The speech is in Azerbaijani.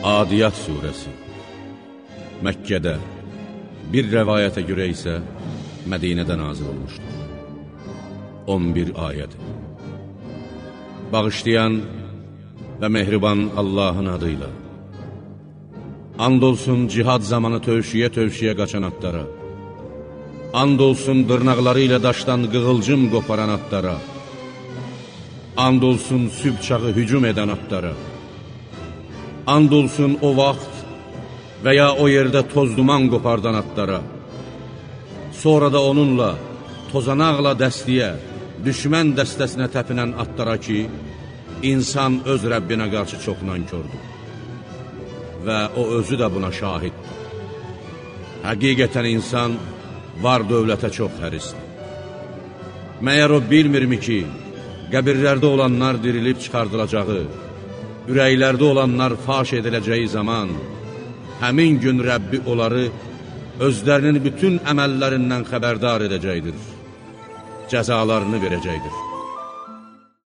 Adiyat Suresi. Məkkədə, bir rəvayətə görə isə Mədinədə nazil olmuşdur. 11 ayəd Bağışlayan və mehriban Allahın adıyla. And olsun cihad zamanı tövşiyə-tövşiyə qaçan atlara. And olsun dırnaqları ilə daşdan qığılcım qoparan atlara. And olsun sübh çağı hücum edən atlara And olsun o vaxt və ya o yerdə toz duman qopardan atlara, sonra da onunla, tozanaqla dəstəyə, düşmən dəstəsinə təpinən atlara ki, insan öz Rəbbinə qarşı çox nankördür və o özü də buna şahiddir. Həqiqətən insan var dövlətə çox hərisdir. Məyər o bilmirmi ki, qəbirlərdə olanlar dirilib çıxardılacağı, ürəklərdə olanlar faş ediləcəyi zaman, həmin gün Rəbbi onları özlərinin bütün əməllərindən xəbərdar edəcəkdir, cəzalarını verəcəkdir.